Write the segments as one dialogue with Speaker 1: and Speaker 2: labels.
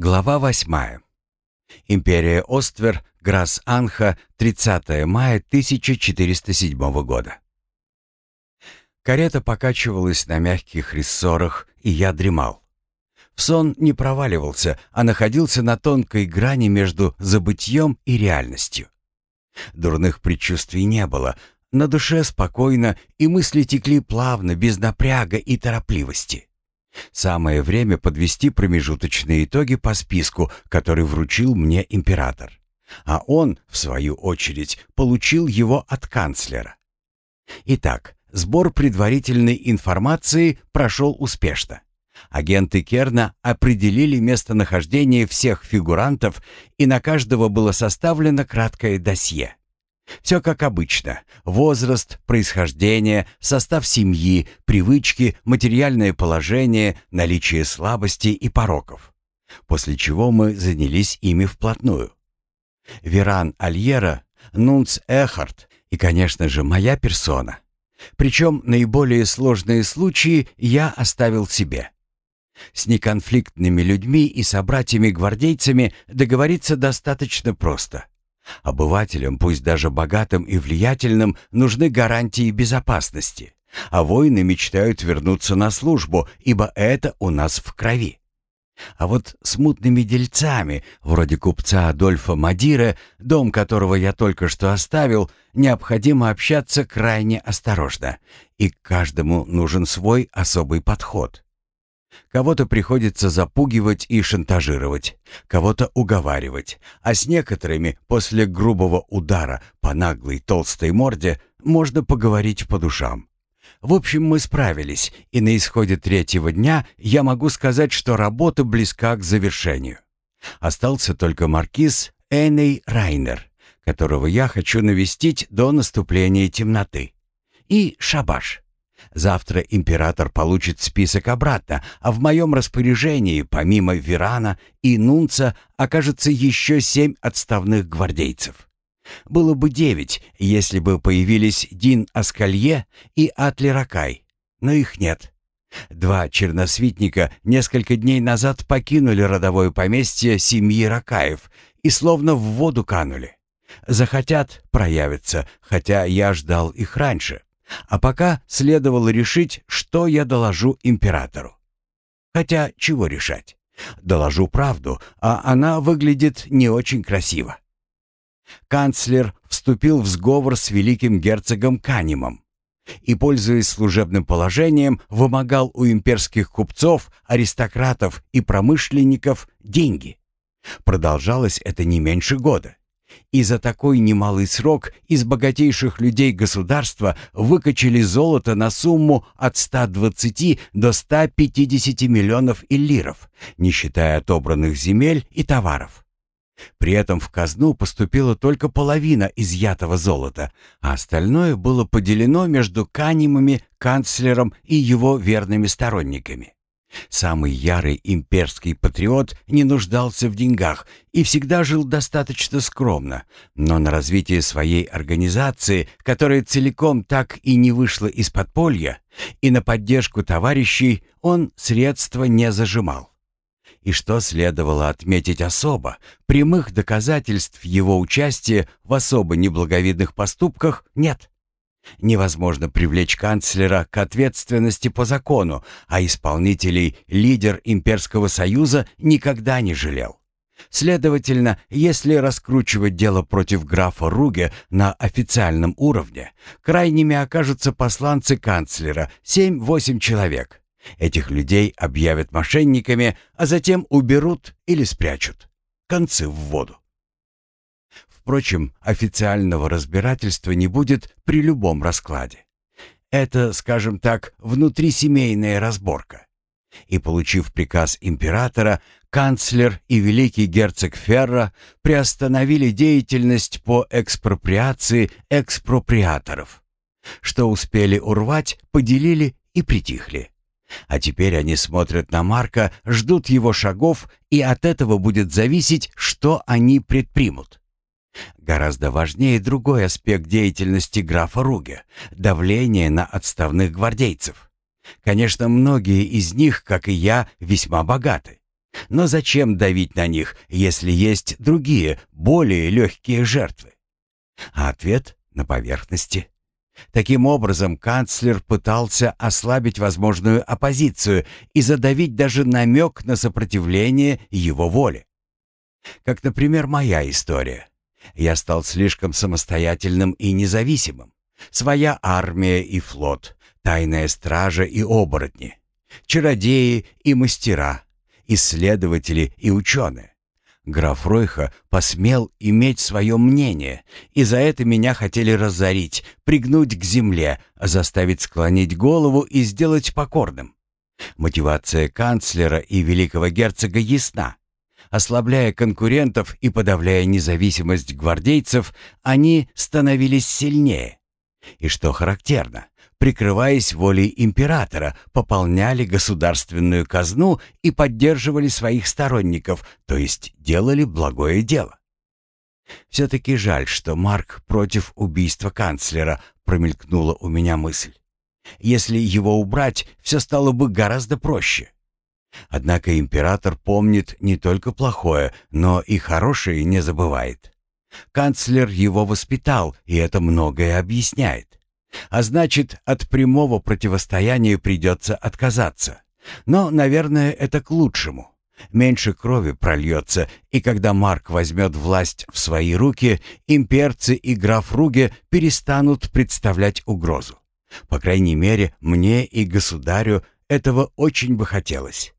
Speaker 1: Глава восьмая. Империя Оствер, Грас-Анха, 30 мая 1407 года. Карета покачивалась на мягких рессорах, и я дремал. В сон не проваливался, а находился на тонкой грани между забытьем и реальностью. Дурных предчувствий не было, на душе спокойно, и мысли текли плавно, без напряга и торопливости. Самое время подвести промежуточные итоги по списку, который вручил мне император. А он, в свою очередь, получил его от канцлера. Итак, сбор предварительной информации прошел успешно. Агенты Керна определили местонахождение всех фигурантов, и на каждого было составлено краткое досье. Все как обычно. Возраст, происхождение, состав семьи, привычки, материальное положение, наличие слабостей и пороков. После чего мы занялись ими вплотную. Веран Альера, Нунц Эхард и, конечно же, моя персона. Причем наиболее сложные случаи я оставил себе. С неконфликтными людьми и собратьями-гвардейцами договориться достаточно просто – Обывателям, пусть даже богатым и влиятельным, нужны гарантии безопасности. А воины мечтают вернуться на службу, ибо это у нас в крови. А вот с мутными дельцами, вроде купца Адольфа Мадира, дом которого я только что оставил, необходимо общаться крайне осторожно, и каждому нужен свой особый подход. Кого-то приходится запугивать и шантажировать, кого-то уговаривать, а с некоторыми после грубого удара по наглой толстой морде можно поговорить по душам. В общем, мы справились, и на исходе третьего дня я могу сказать, что работа близка к завершению. Остался только маркиз Эней Райнер, которого я хочу навестить до наступления темноты. И шабаш. Завтра император получит список обратно, а в моем распоряжении, помимо Верана и Нунца, окажется еще семь отставных гвардейцев. Было бы девять, если бы появились Дин Аскалье и Атли Ракай, но их нет. Два черносвитника несколько дней назад покинули родовое поместье семьи Ракаев и словно в воду канули. Захотят — проявятся, хотя я ждал их раньше. А пока следовало решить, что я доложу императору. Хотя чего решать? Доложу правду, а она выглядит не очень красиво. Канцлер вступил в сговор с великим герцогом Канимом и, пользуясь служебным положением, вымогал у имперских купцов, аристократов и промышленников деньги. Продолжалось это не меньше года. И за такой немалый срок из богатейших людей государства выкачали золото на сумму от 120 до 150 миллионов иллиров, не считая отобранных земель и товаров. При этом в казну поступила только половина изъятого золота, а остальное было поделено между канимами, канцлером и его верными сторонниками. Самый ярый имперский патриот не нуждался в деньгах и всегда жил достаточно скромно, но на развитие своей организации, которая целиком так и не вышла из подполья, и на поддержку товарищей он средства не зажимал. И что следовало отметить особо, прямых доказательств его участия в особо неблаговидных поступках нет. Невозможно привлечь канцлера к ответственности по закону, а исполнителей лидер Имперского Союза никогда не жалел. Следовательно, если раскручивать дело против графа Руге на официальном уровне, крайними окажутся посланцы канцлера, 7-8 человек. Этих людей объявят мошенниками, а затем уберут или спрячут. Концы в воду. Впрочем, официального разбирательства не будет при любом раскладе. Это, скажем так, внутрисемейная разборка. И получив приказ императора, канцлер и великий герцог Ферра приостановили деятельность по экспроприации экспроприаторов. Что успели урвать, поделили и притихли. А теперь они смотрят на Марка, ждут его шагов, и от этого будет зависеть, что они предпримут. Гораздо важнее другой аспект деятельности графа Руге – давление на отставных гвардейцев. Конечно, многие из них, как и я, весьма богаты. Но зачем давить на них, если есть другие, более легкие жертвы? А ответ на поверхности. Таким образом, канцлер пытался ослабить возможную оппозицию и задавить даже намек на сопротивление его воле. Как, например, моя история. Я стал слишком самостоятельным и независимым. Своя армия и флот, тайная стража и оборотни, чародеи и мастера, исследователи и ученые. Граф Ройха посмел иметь свое мнение, и за это меня хотели разорить, пригнуть к земле, заставить склонить голову и сделать покорным. Мотивация канцлера и великого герцога ясна. Ослабляя конкурентов и подавляя независимость гвардейцев, они становились сильнее. И что характерно, прикрываясь волей императора, пополняли государственную казну и поддерживали своих сторонников, то есть делали благое дело. «Все-таки жаль, что Марк против убийства канцлера», — промелькнула у меня мысль. «Если его убрать, все стало бы гораздо проще». Однако император помнит не только плохое, но и хорошее не забывает. Канцлер его воспитал, и это многое объясняет. А значит, от прямого противостояния придется отказаться. Но, наверное, это к лучшему. Меньше крови прольется, и когда Марк возьмет власть в свои руки, имперцы и граф Руге перестанут представлять угрозу. По крайней мере, мне и государю этого очень бы хотелось.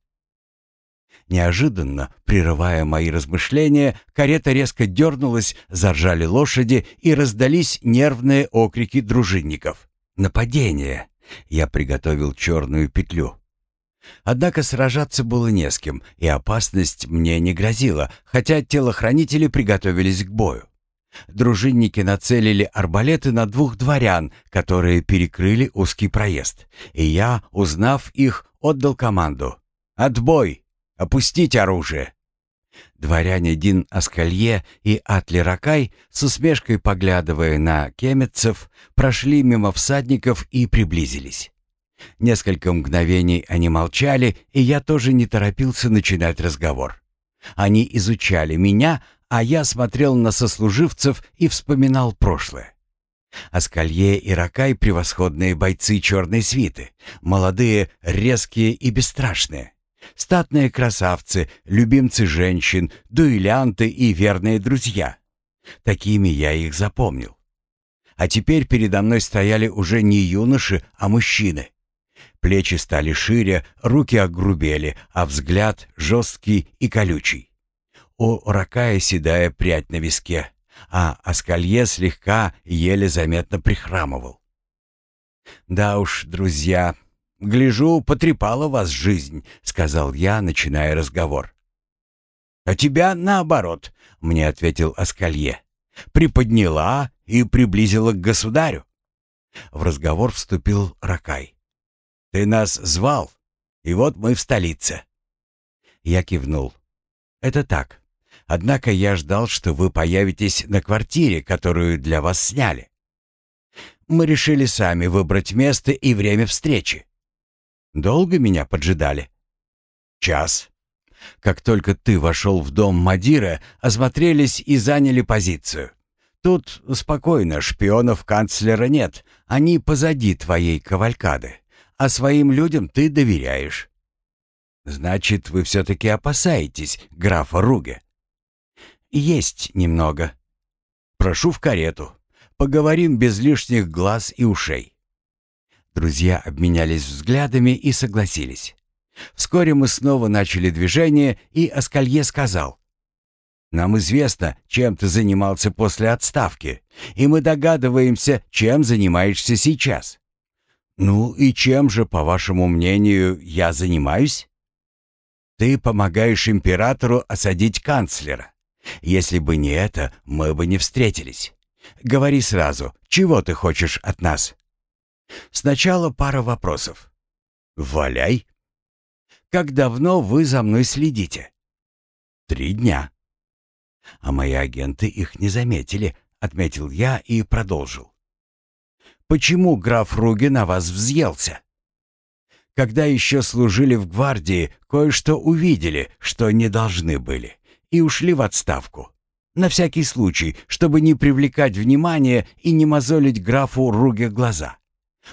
Speaker 1: Неожиданно, прерывая мои размышления, карета резко дернулась, заржали лошади и раздались нервные окрики дружинников. «Нападение!» Я приготовил черную петлю. Однако сражаться было не с кем, и опасность мне не грозила, хотя телохранители приготовились к бою. Дружинники нацелили арбалеты на двух дворян, которые перекрыли узкий проезд, и я, узнав их, отдал команду «Отбой!» Опустить оружие!» Дворяне Дин Аскалье и Атли Ракай, с усмешкой поглядывая на кеметцев, прошли мимо всадников и приблизились. Несколько мгновений они молчали, и я тоже не торопился начинать разговор. Они изучали меня, а я смотрел на сослуживцев и вспоминал прошлое. Аскалье и Ракай — превосходные бойцы черной свиты, молодые, резкие и бесстрашные. Статные красавцы, любимцы женщин, дуэлянты и верные друзья. Такими я их запомнил. А теперь передо мной стояли уже не юноши, а мужчины. Плечи стали шире, руки огрубели, а взгляд жесткий и колючий. У Ракая седая прядь на виске, а Аскалье слегка, еле заметно прихрамывал. «Да уж, друзья, «Гляжу, потрепала вас жизнь», — сказал я, начиная разговор. «А тебя наоборот», — мне ответил Аскалье. «Приподняла и приблизила к государю». В разговор вступил Ракай. «Ты нас звал, и вот мы в столице». Я кивнул. «Это так. Однако я ждал, что вы появитесь на квартире, которую для вас сняли. Мы решили сами выбрать место и время встречи. Долго меня поджидали? Час. Как только ты вошел в дом Мадира, осмотрелись и заняли позицию. Тут спокойно, шпионов канцлера нет, они позади твоей кавалькады, а своим людям ты доверяешь. Значит, вы все-таки опасаетесь графа Руге? Есть немного. Прошу в карету. Поговорим без лишних глаз и ушей. Друзья обменялись взглядами и согласились. Вскоре мы снова начали движение, и Аскалье сказал. «Нам известно, чем ты занимался после отставки, и мы догадываемся, чем занимаешься сейчас. Ну и чем же, по вашему мнению, я занимаюсь?» «Ты помогаешь императору осадить канцлера. Если бы не это, мы бы не встретились. Говори сразу, чего ты хочешь от нас?» Сначала пара вопросов. «Валяй!» «Как давно вы за мной следите?» «Три дня». «А мои агенты их не заметили», — отметил я и продолжил. «Почему граф Руги на вас взъелся?» когда еще служили в гвардии, кое-что увидели, что не должны были, и ушли в отставку. На всякий случай, чтобы не привлекать внимания и не мозолить графу Руге глаза.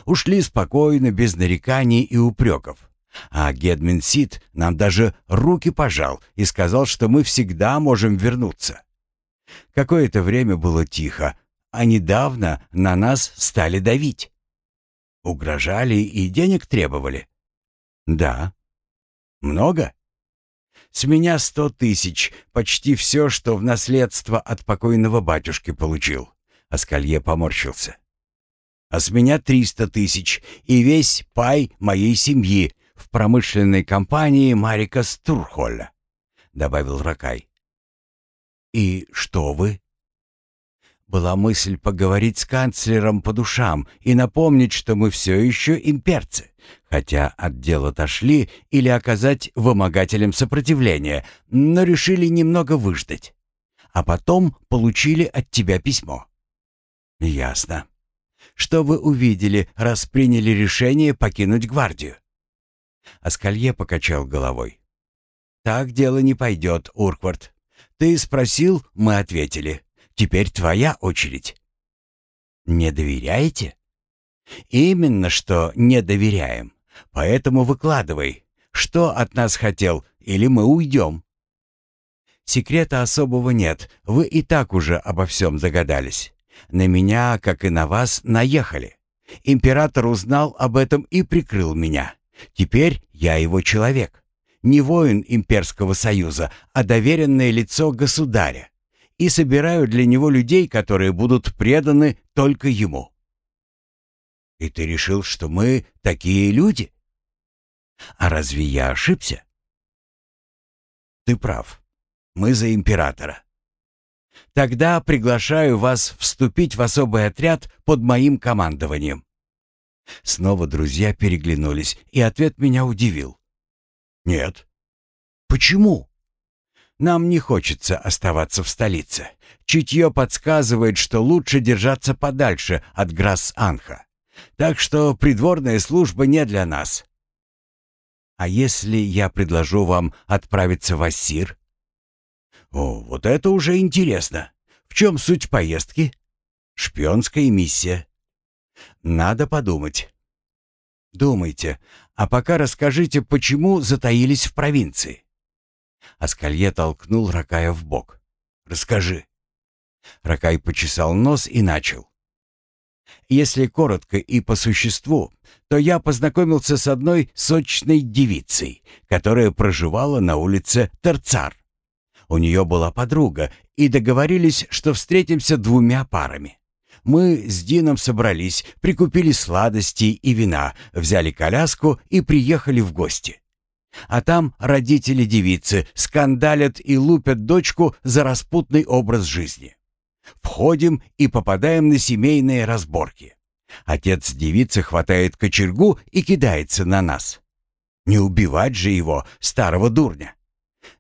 Speaker 1: Ушли спокойно, без нареканий и упреков. А Гедмин Сид нам даже руки пожал и сказал, что мы всегда можем вернуться. Какое-то время было тихо, а недавно на нас стали давить. Угрожали и денег требовали. Да. Много? С меня сто тысяч, почти все, что в наследство от покойного батюшки получил. Аскалье поморщился. А с меня триста тысяч и весь пай моей семьи в промышленной компании Марика Стурхолля, добавил Ракай. И что вы? Была мысль поговорить с канцлером по душам и напомнить, что мы все еще имперцы, хотя от дела отошли или оказать вымогателям сопротивление, но решили немного выждать. А потом получили от тебя письмо. Ясно. Что вы увидели, раз приняли решение покинуть гвардию? Аскалье покачал головой. Так дело не пойдет, Урквард. Ты спросил, мы ответили. Теперь твоя очередь. Не доверяете? Именно что не доверяем. Поэтому выкладывай, что от нас хотел, или мы уйдем. Секрета особого нет, вы и так уже обо всем догадались. На меня, как и на вас, наехали. Император узнал об этом и прикрыл меня. Теперь я его человек. Не воин имперского союза, а доверенное лицо государя и собираю для него людей, которые будут преданы только ему. И ты решил, что мы такие люди? А разве я ошибся? Ты прав. Мы за императора. Тогда приглашаю вас вступить в особый отряд под моим командованием. Снова друзья переглянулись, и ответ меня удивил. Нет. Почему? Нам не хочется оставаться в столице. Чутье подсказывает, что лучше держаться подальше от Грасс-Анха. Так что придворная служба не для нас. А если я предложу вам отправиться в Ассир? О, вот это уже интересно. В чем суть поездки? Шпионская миссия. Надо подумать. Думайте, а пока расскажите, почему затаились в провинции. Аскалье толкнул Ракая в бок. «Расскажи». Ракай почесал нос и начал. Если коротко и по существу, то я познакомился с одной сочной девицей, которая проживала на улице Терцар. У нее была подруга, и договорились, что встретимся двумя парами. Мы с Дином собрались, прикупили сладостей и вина, взяли коляску и приехали в гости. А там родители девицы скандалят и лупят дочку за распутный образ жизни. Входим и попадаем на семейные разборки. Отец девицы хватает кочергу и кидается на нас. Не убивать же его, старого дурня.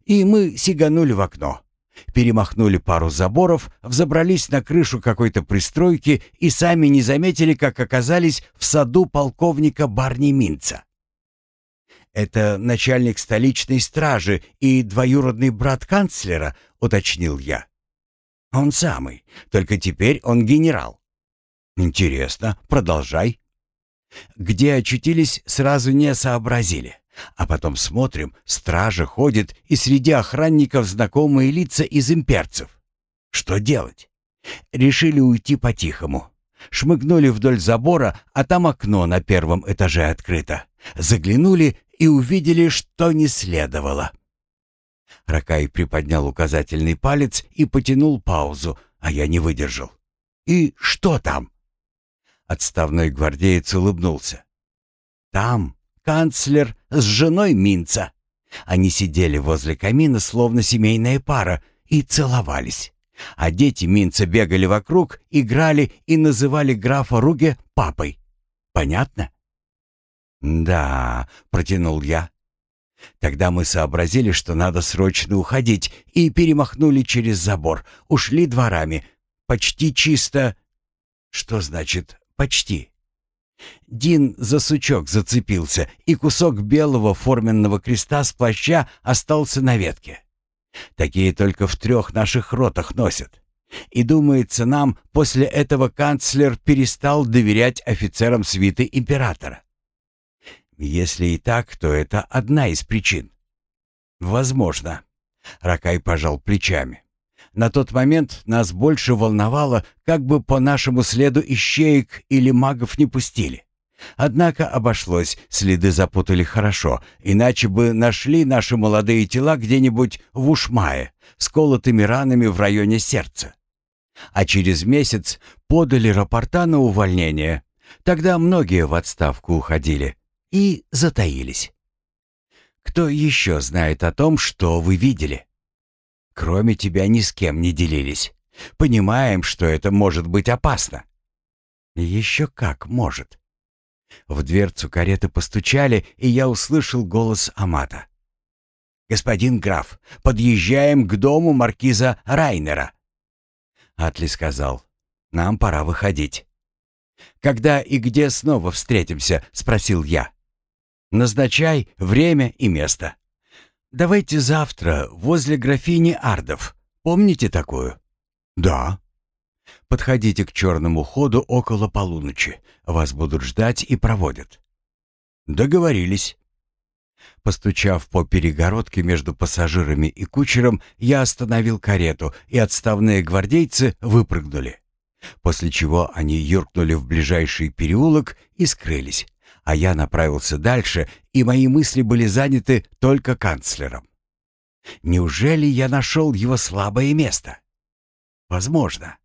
Speaker 1: И мы сиганули в окно. Перемахнули пару заборов, взобрались на крышу какой-то пристройки и сами не заметили, как оказались в саду полковника Барни Минца. «Это начальник столичной стражи и двоюродный брат канцлера», — уточнил я. «Он самый, только теперь он генерал». «Интересно, продолжай». Где очутились, сразу не сообразили. А потом смотрим, стража ходит, и среди охранников знакомые лица из имперцев. Что делать? Решили уйти по-тихому. Шмыгнули вдоль забора, а там окно на первом этаже открыто. Заглянули и увидели, что не следовало. Ракай приподнял указательный палец и потянул паузу, а я не выдержал. «И что там?» Отставной гвардеец улыбнулся. «Там канцлер с женой Минца. Они сидели возле камина, словно семейная пара, и целовались. А дети Минца бегали вокруг, играли и называли графа Руге папой. Понятно?» «Да», — протянул я. Тогда мы сообразили, что надо срочно уходить, и перемахнули через забор, ушли дворами. Почти чисто... Что значит «почти»? Дин за сучок зацепился, и кусок белого форменного креста с плаща остался на ветке. Такие только в трех наших ротах носят. И думается нам, после этого канцлер перестал доверять офицерам свиты императора. Если и так, то это одна из причин. Возможно. Ракай пожал плечами. На тот момент нас больше волновало, как бы по нашему следу ищеек или магов не пустили. Однако обошлось, следы запутали хорошо, иначе бы нашли наши молодые тела где-нибудь в Ушмае, с колотыми ранами в районе сердца. А через месяц подали рапорта на увольнение. Тогда многие в отставку уходили и затаились. Кто еще знает о том, что вы видели? Кроме тебя ни с кем не делились. Понимаем, что это может быть опасно. Еще как может. В дверцу кареты постучали, и я услышал голос Амата. «Господин граф, подъезжаем к дому маркиза Райнера». Атли сказал, «Нам пора выходить». «Когда и где снова встретимся?» — спросил я. «Назначай время и место». «Давайте завтра возле графини Ардов. Помните такую?» «Да». Подходите к черному ходу около полуночи. Вас будут ждать и проводят». «Договорились». Постучав по перегородке между пассажирами и кучером, я остановил карету, и отставные гвардейцы выпрыгнули. После чего они юркнули в ближайший переулок и скрылись, а я направился дальше, и мои мысли были заняты только канцлером. Неужели я нашел его слабое место? Возможно.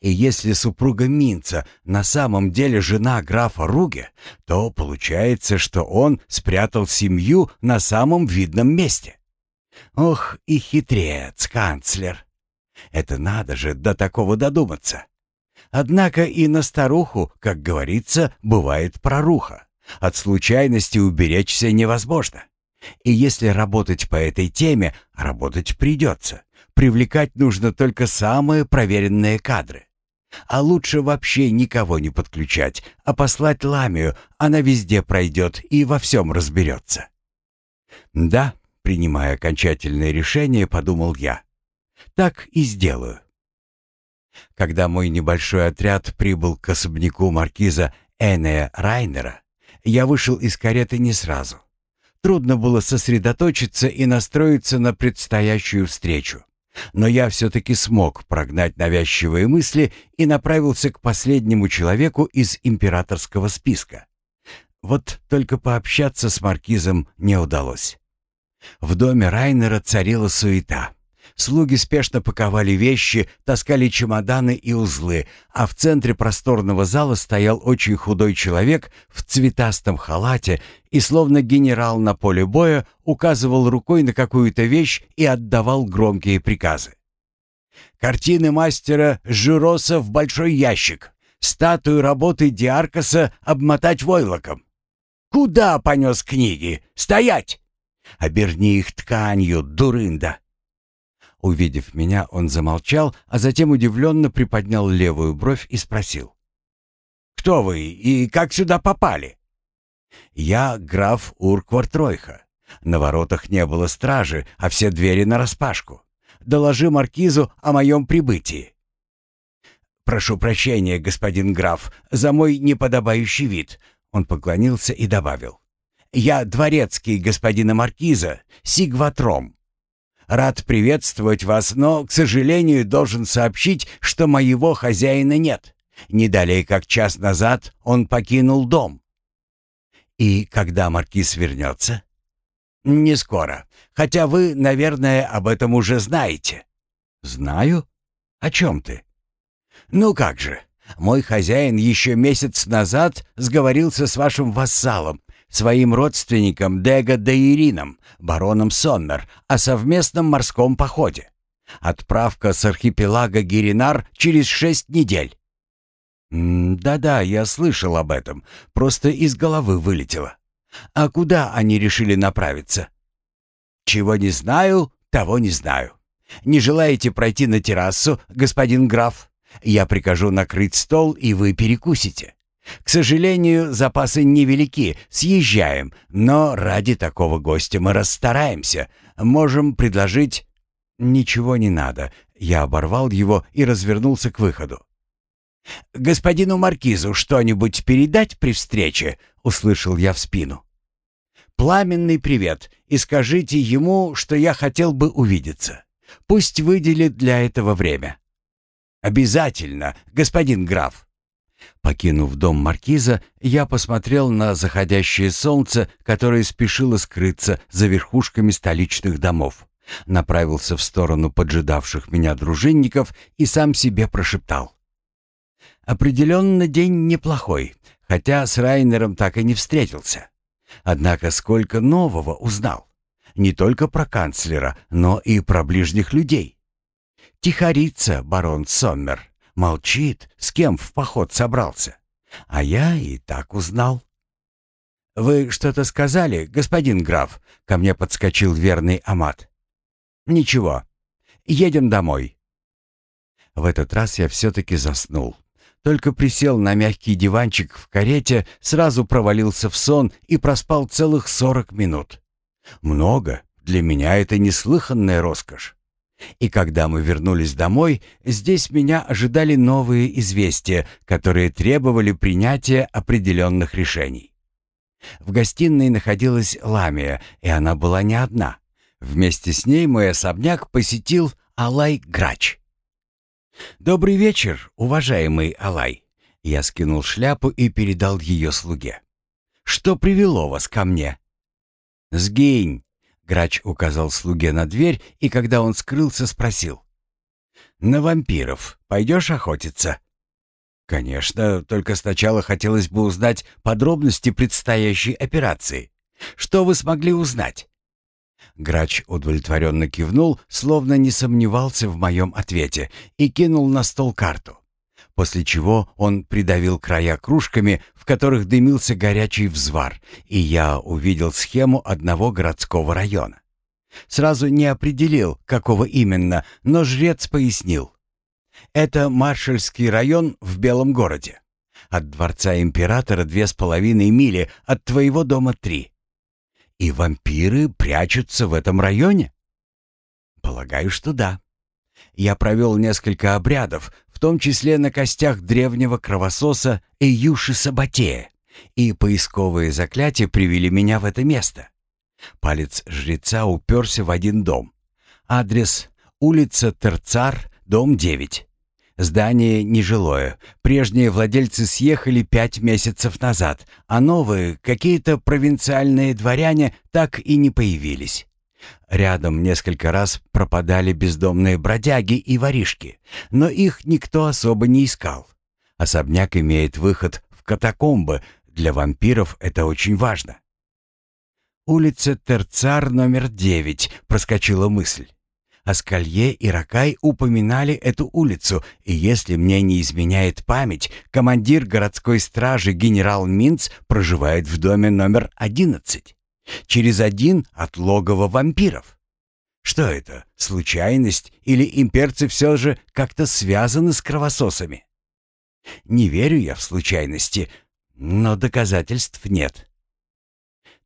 Speaker 1: И если супруга Минца на самом деле жена графа Руге, то получается, что он спрятал семью на самом видном месте. Ох, и хитрец, канцлер. Это надо же до такого додуматься. Однако и на старуху, как говорится, бывает проруха. От случайности уберечься невозможно. И если работать по этой теме, работать придется. Привлекать нужно только самые проверенные кадры. А лучше вообще никого не подключать, а послать Ламию, она везде пройдет и во всем разберется. Да, принимая окончательное решение, подумал я. Так и сделаю. Когда мой небольшой отряд прибыл к особняку маркиза Энея Райнера, я вышел из кареты не сразу. Трудно было сосредоточиться и настроиться на предстоящую встречу. Но я все-таки смог прогнать навязчивые мысли и направился к последнему человеку из императорского списка. Вот только пообщаться с маркизом не удалось. В доме Райнера царила суета. Слуги спешно паковали вещи, таскали чемоданы и узлы, а в центре просторного зала стоял очень худой человек в цветастом халате и, словно генерал на поле боя, указывал рукой на какую-то вещь и отдавал громкие приказы. «Картины мастера Жироса в большой ящик, статую работы Диаркаса обмотать войлоком. Куда понес книги? Стоять! Оберни их тканью, дурында!» Увидев меня, он замолчал, а затем удивленно приподнял левую бровь и спросил. «Кто вы и как сюда попали?» «Я граф Урквартройха. На воротах не было стражи, а все двери нараспашку. Доложи маркизу о моем прибытии». «Прошу прощения, господин граф, за мой неподобающий вид», — он поклонился и добавил. «Я дворецкий господина маркиза, Сигватром. Рад приветствовать вас, но, к сожалению, должен сообщить, что моего хозяина нет. Не далее, как час назад, он покинул дом. И когда маркиз вернется? Не скоро. Хотя вы, наверное, об этом уже знаете. Знаю? О чем ты? Ну как же. Мой хозяин еще месяц назад сговорился с вашим вассалом своим родственникам Дега Дейрином, бароном Соннер, о совместном морском походе. Отправка с архипелага Гиринар через шесть недель. «Да-да, я слышал об этом, просто из головы вылетело. А куда они решили направиться?» «Чего не знаю, того не знаю. Не желаете пройти на террасу, господин граф? Я прикажу накрыть стол, и вы перекусите. К сожалению, запасы невелики, съезжаем, но ради такого гостя мы расстараемся. Можем предложить...» «Ничего не надо». Я оборвал его и развернулся к выходу. «Господину Маркизу что-нибудь передать при встрече?» — услышал я в спину. «Пламенный привет, и скажите ему, что я хотел бы увидеться. Пусть выделит для этого время». «Обязательно, господин граф». Покинув дом маркиза, я посмотрел на заходящее солнце, которое спешило скрыться за верхушками столичных домов, направился в сторону поджидавших меня дружинников и сам себе прошептал. «Определенно день неплохой, хотя с Райнером так и не встретился. Однако сколько нового узнал. Не только про канцлера, но и про ближних людей. Тихорится барон Соммер. Молчит, с кем в поход собрался. А я и так узнал. «Вы что-то сказали, господин граф?» Ко мне подскочил верный Амат. «Ничего. Едем домой». В этот раз я все-таки заснул. Только присел на мягкий диванчик в карете, сразу провалился в сон и проспал целых сорок минут. Много. Для меня это неслыханная роскошь. И когда мы вернулись домой, здесь меня ожидали новые известия, которые требовали принятия определенных решений. В гостиной находилась Ламия, и она была не одна. Вместе с ней мой особняк посетил Алай Грач. «Добрый вечер, уважаемый Алай!» Я скинул шляпу и передал ее слуге. «Что привело вас ко мне?» «Сгинь!» Грач указал слуге на дверь, и когда он скрылся, спросил. «На вампиров пойдешь охотиться?» «Конечно, только сначала хотелось бы узнать подробности предстоящей операции. Что вы смогли узнать?» Грач удовлетворенно кивнул, словно не сомневался в моем ответе, и кинул на стол карту после чего он придавил края кружками, в которых дымился горячий взвар, и я увидел схему одного городского района. Сразу не определил, какого именно, но жрец пояснил. Это маршальский район в Белом городе. От дворца императора две с половиной мили, от твоего дома три. И вампиры прячутся в этом районе? Полагаю, что да. Я провел несколько обрядов, в том числе на костях древнего кровососа Эюши Сабатея, и поисковые заклятия привели меня в это место. Палец жреца уперся в один дом. Адрес — улица Терцар, дом 9. Здание нежилое. Прежние владельцы съехали пять месяцев назад, а новые, какие-то провинциальные дворяне, так и не появились. Рядом несколько раз пропадали бездомные бродяги и воришки, но их никто особо не искал. Особняк имеет выход в катакомбы, для вампиров это очень важно. «Улица Терцар номер девять», — проскочила мысль. Аскалье и Ракай упоминали эту улицу, и если мне не изменяет память, командир городской стражи генерал Минц проживает в доме номер одиннадцать. Через один от логова вампиров. Что это, случайность или имперцы все же как-то связаны с кровососами? Не верю я в случайности, но доказательств нет.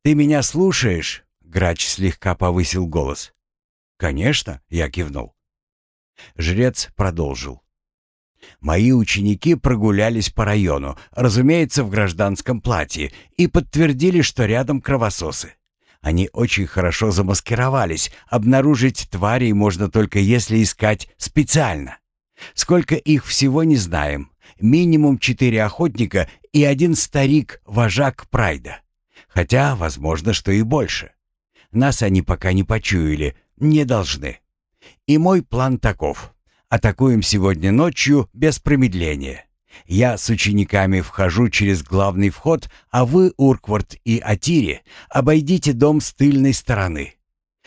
Speaker 1: «Ты меня слушаешь?» — грач слегка повысил голос. «Конечно», — я кивнул. Жрец продолжил. Мои ученики прогулялись по району, разумеется, в гражданском платье, и подтвердили, что рядом кровососы. Они очень хорошо замаскировались. Обнаружить тварей можно только если искать специально. Сколько их всего не знаем. Минимум четыре охотника и один старик, вожак Прайда. Хотя, возможно, что и больше. Нас они пока не почуяли, не должны. И мой план таков. Атакуем сегодня ночью без промедления. Я с учениками вхожу через главный вход, а вы, Урквард и Атири, обойдите дом с тыльной стороны.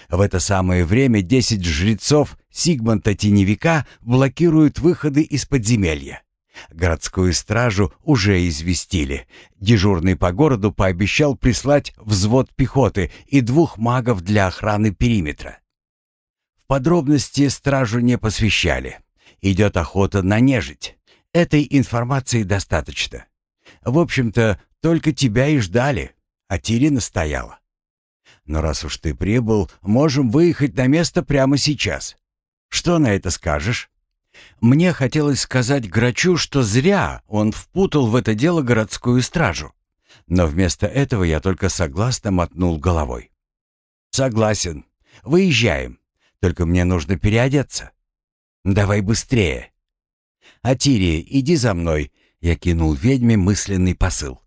Speaker 1: В это самое время десять жрецов Сигмонта Теневика блокируют выходы из подземелья. Городскую стражу уже известили. Дежурный по городу пообещал прислать взвод пехоты и двух магов для охраны периметра подробности стражу не посвящали. Идет охота на нежить. Этой информации достаточно. В общем-то, только тебя и ждали, а Тири настояла. Но раз уж ты прибыл, можем выехать на место прямо сейчас. Что на это скажешь?» Мне хотелось сказать Грачу, что зря он впутал в это дело городскую стражу. Но вместо этого я только согласно мотнул головой. «Согласен. Выезжаем. Только мне нужно переодеться. Давай быстрее». «Атирия, иди за мной», — я кинул ведьме мысленный посыл.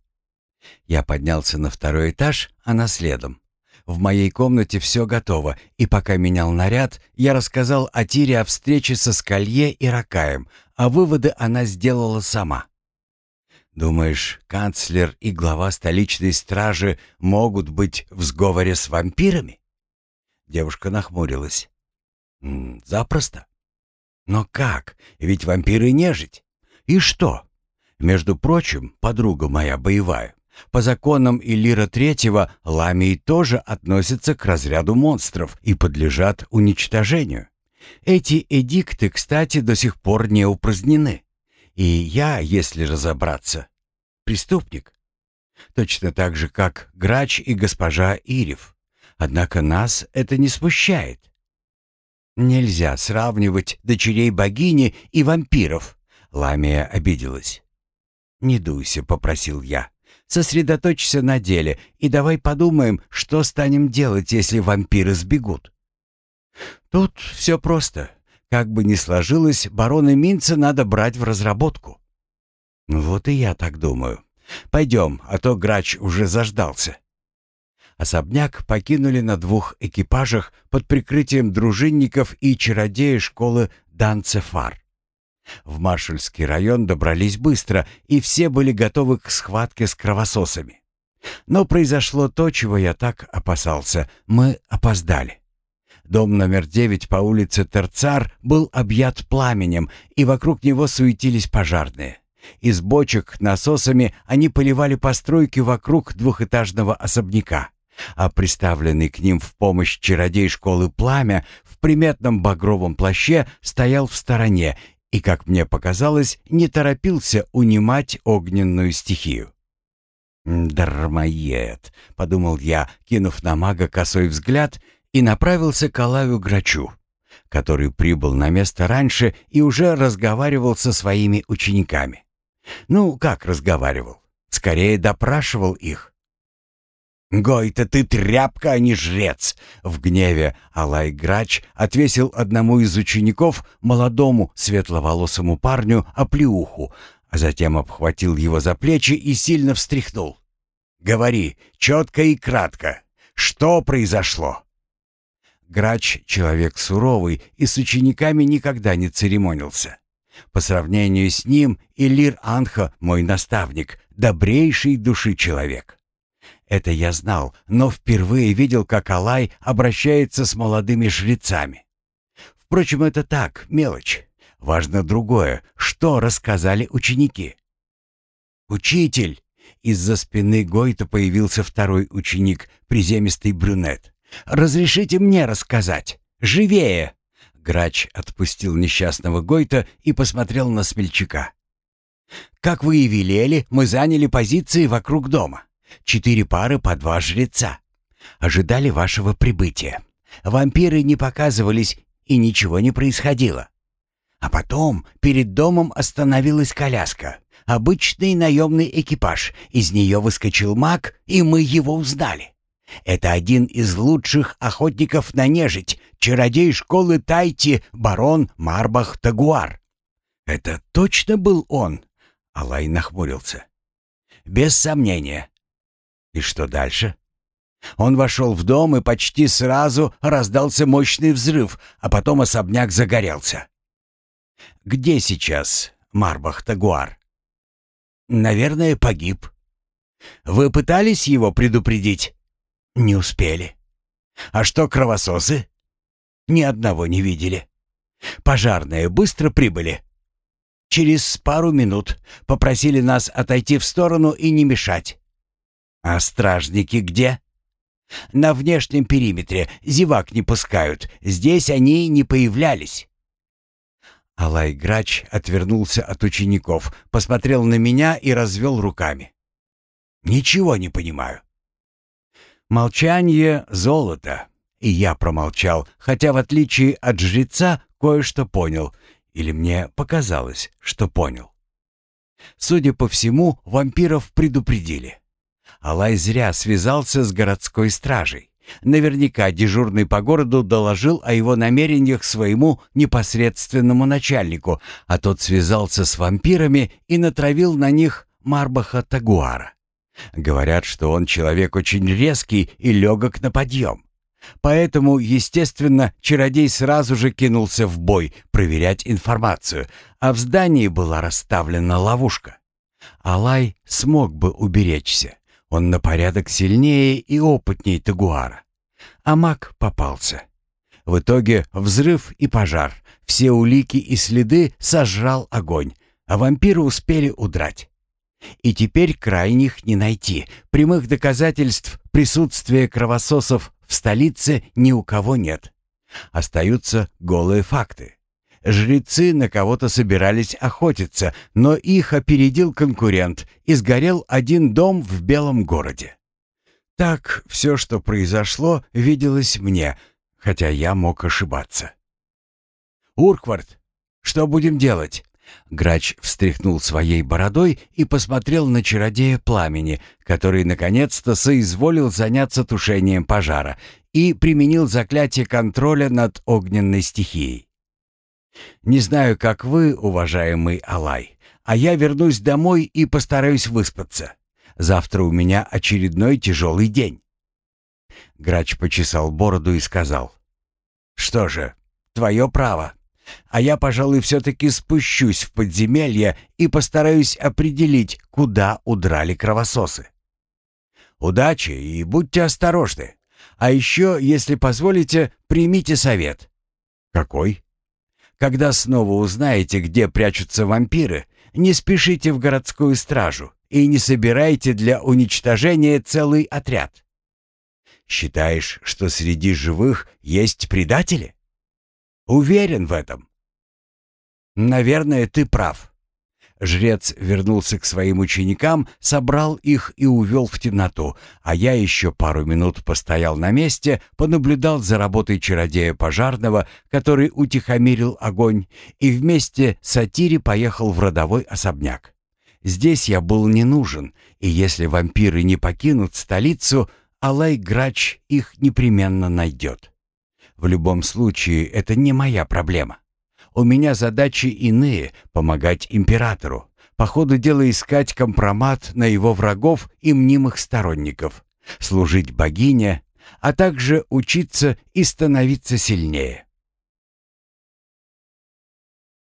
Speaker 1: Я поднялся на второй этаж, она следом. В моей комнате все готово, и пока менял наряд, я рассказал Атире о встрече со Скалье и Ракаем, а выводы она сделала сама. «Думаешь, канцлер и глава столичной стражи могут быть в сговоре с вампирами?» Девушка нахмурилась. «Запросто. Но как? Ведь вампиры нежить. И что? Между прочим, подруга моя боевая, по законам Иллира Третьего ламии тоже относятся к разряду монстров и подлежат уничтожению. Эти эдикты, кстати, до сих пор не упразднены. И я, если разобраться, преступник. Точно так же, как Грач и госпожа Ирев. Однако нас это не смущает. Нельзя сравнивать дочерей богини и вампиров. Ламия обиделась. «Не дуйся», — попросил я. Сосредоточься на деле и давай подумаем, что станем делать, если вампиры сбегут. Тут все просто. Как бы ни сложилось, барона Минца надо брать в разработку. Вот и я так думаю. Пойдем, а то грач уже заждался. Особняк покинули на двух экипажах под прикрытием дружинников и чародея школы Данцефар. В Маршальский район добрались быстро, и все были готовы к схватке с кровососами. Но произошло то, чего я так опасался. Мы опоздали. Дом номер девять по улице Терцар был объят пламенем, и вокруг него суетились пожарные. Из бочек насосами они поливали постройки вокруг двухэтажного особняка, а приставленный к ним в помощь чародей школы пламя в приметном багровом плаще стоял в стороне и, как мне показалось, не торопился унимать огненную стихию. «Дармоед», — подумал я, кинув на мага косой взгляд, и направился к Алавю Грачу, который прибыл на место раньше и уже разговаривал со своими учениками. Ну, как разговаривал? Скорее допрашивал их. «Гой-то ты тряпка, а не жрец!» В гневе Алай Грач отвесил одному из учеников, молодому светловолосому парню, оплеуху, а затем обхватил его за плечи и сильно встряхнул. «Говори, четко и кратко, что произошло?» Грач — человек суровый и с учениками никогда не церемонился. По сравнению с ним Илир Анха, мой наставник, добрейший души человек. Это я знал, но впервые видел, как Алай обращается с молодыми жрецами. Впрочем, это так, мелочь. Важно другое, что рассказали ученики. «Учитель!» Из-за спины Гойта появился второй ученик, приземистый брюнет. «Разрешите мне рассказать? Живее!» Грач отпустил несчастного Гойта и посмотрел на смельчака. «Как вы и велели, мы заняли позиции вокруг дома. Четыре пары по два жреца. Ожидали вашего прибытия. Вампиры не показывались, и ничего не происходило. А потом перед домом остановилась коляска. Обычный наемный экипаж. Из нее выскочил маг, и мы его узнали. Это один из лучших охотников на нежить, чародей школы Тайти, барон Марбах Тагуар. Это точно был он? Алай нахмурился. Без сомнения. И что дальше? Он вошел в дом, и почти сразу раздался мощный взрыв, а потом особняк загорелся. Где сейчас Марбах Тагуар? Наверное, погиб. Вы пытались его предупредить? Не успели. А что кровососы? Ни одного не видели. Пожарные быстро прибыли. Через пару минут попросили нас отойти в сторону и не мешать. «А стражники где?» «На внешнем периметре. Зевак не пускают. Здесь они не появлялись». Алай Грач отвернулся от учеников, посмотрел на меня и развел руками. «Ничего не понимаю». Молчание — золото. И я промолчал, хотя в отличие от жреца кое-что понял, или мне показалось, что понял. Судя по всему, вампиров предупредили. Алай зря связался с городской стражей. Наверняка дежурный по городу доложил о его намерениях своему непосредственному начальнику, а тот связался с вампирами и натравил на них Марбаха Тагуара. Говорят, что он человек очень резкий и легок на подъем. Поэтому, естественно, чародей сразу же кинулся в бой проверять информацию, а в здании была расставлена ловушка. Алай смог бы уберечься. Он на порядок сильнее и опытнее Тагуара. А маг попался. В итоге взрыв и пожар. Все улики и следы сожрал огонь, а вампиры успели удрать. И теперь крайних не найти. Прямых доказательств присутствия кровососов в столице ни у кого нет. Остаются голые факты. Жрецы на кого-то собирались охотиться, но их опередил конкурент, и сгорел один дом в Белом городе. Так все, что произошло, виделось мне, хотя я мог ошибаться. «Урквард, что будем делать?» Грач встряхнул своей бородой и посмотрел на чародея пламени, который наконец-то соизволил заняться тушением пожара и применил заклятие контроля над огненной стихией. Не знаю, как вы, уважаемый Алай, а я вернусь домой и постараюсь выспаться. Завтра у меня очередной тяжелый день. Грач почесал бороду и сказал. Что же, твое право. А я, пожалуй, все-таки спущусь в подземелье и постараюсь определить, куда удрали кровососы. Удачи и будьте осторожны. А еще, если позволите, примите совет. Какой? Когда снова узнаете, где прячутся вампиры, не спешите в городскую стражу и не собирайте для уничтожения целый отряд. Считаешь, что среди живых есть предатели? Уверен в этом. Наверное, ты прав. Жрец вернулся к своим ученикам, собрал их и увел в темноту, а я еще пару минут постоял на месте, понаблюдал за работой чародея пожарного, который утихомирил огонь, и вместе с Атири поехал в родовой особняк. Здесь я был не нужен, и если вампиры не покинут столицу, Алай Грач их непременно найдет. В любом случае, это не моя проблема. У меня задачи иные — помогать императору. По ходу дела искать компромат на его врагов и мнимых сторонников, служить богине, а также учиться и становиться сильнее.